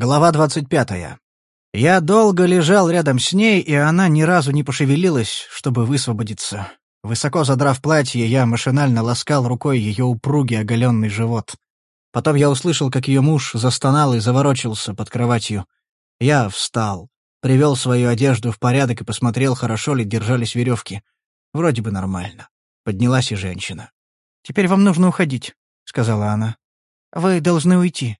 Глава двадцать пятая. Я долго лежал рядом с ней, и она ни разу не пошевелилась, чтобы высвободиться. Высоко задрав платье, я машинально ласкал рукой ее упругий оголенный живот. Потом я услышал, как ее муж застонал и заворочился под кроватью. Я встал, привел свою одежду в порядок и посмотрел, хорошо ли держались веревки. Вроде бы нормально. Поднялась и женщина. «Теперь вам нужно уходить», — сказала она. «Вы должны уйти».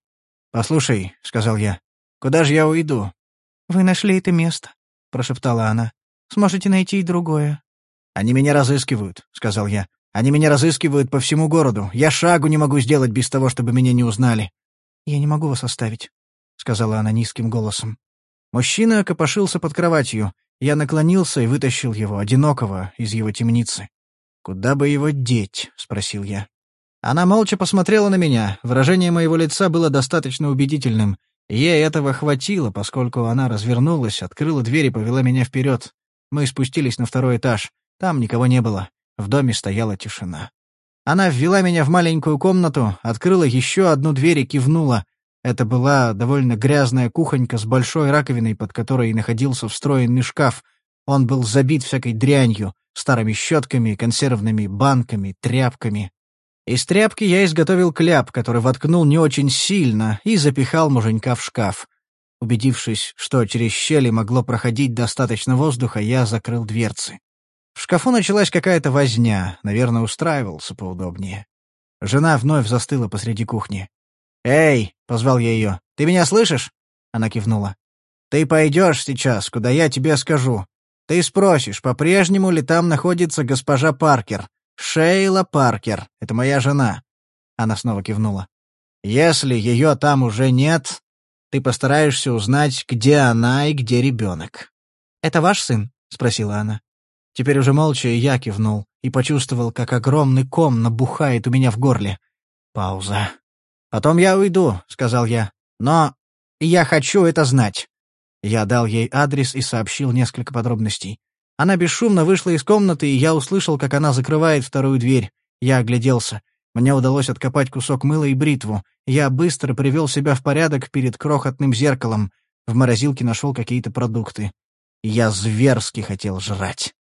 «Послушай», — сказал я, — «куда же я уйду?» «Вы нашли это место», — прошептала она. «Сможете найти и другое». «Они меня разыскивают», — сказал я. «Они меня разыскивают по всему городу. Я шагу не могу сделать без того, чтобы меня не узнали». «Я не могу вас оставить», — сказала она низким голосом. Мужчина копошился под кроватью. Я наклонился и вытащил его, одинокого, из его темницы. «Куда бы его деть?» — спросил я. Она молча посмотрела на меня. Выражение моего лица было достаточно убедительным. Ей этого хватило, поскольку она развернулась, открыла дверь и повела меня вперед. Мы спустились на второй этаж. Там никого не было. В доме стояла тишина. Она ввела меня в маленькую комнату, открыла еще одну дверь и кивнула. Это была довольно грязная кухонька с большой раковиной, под которой находился встроенный шкаф. Он был забит всякой дрянью, старыми щетками, консервными банками, тряпками. Из тряпки я изготовил кляп, который воткнул не очень сильно, и запихал муженька в шкаф. Убедившись, что через щели могло проходить достаточно воздуха, я закрыл дверцы. В шкафу началась какая-то возня, наверное, устраивался поудобнее. Жена вновь застыла посреди кухни. «Эй!» — позвал я ее. «Ты меня слышишь?» Она кивнула. «Ты пойдешь сейчас, куда я тебе скажу. Ты спросишь, по-прежнему ли там находится госпожа Паркер. «Шейла Паркер. Это моя жена». Она снова кивнула. «Если ее там уже нет, ты постараешься узнать, где она и где ребенок». «Это ваш сын?» — спросила она. Теперь уже молча я кивнул и почувствовал, как огромный ком набухает у меня в горле. Пауза. «Потом я уйду», — сказал я. «Но я хочу это знать». Я дал ей адрес и сообщил несколько подробностей. Она бесшумно вышла из комнаты, и я услышал, как она закрывает вторую дверь. Я огляделся. Мне удалось откопать кусок мыла и бритву. Я быстро привел себя в порядок перед крохотным зеркалом. В морозилке нашел какие-то продукты. Я зверски хотел жрать.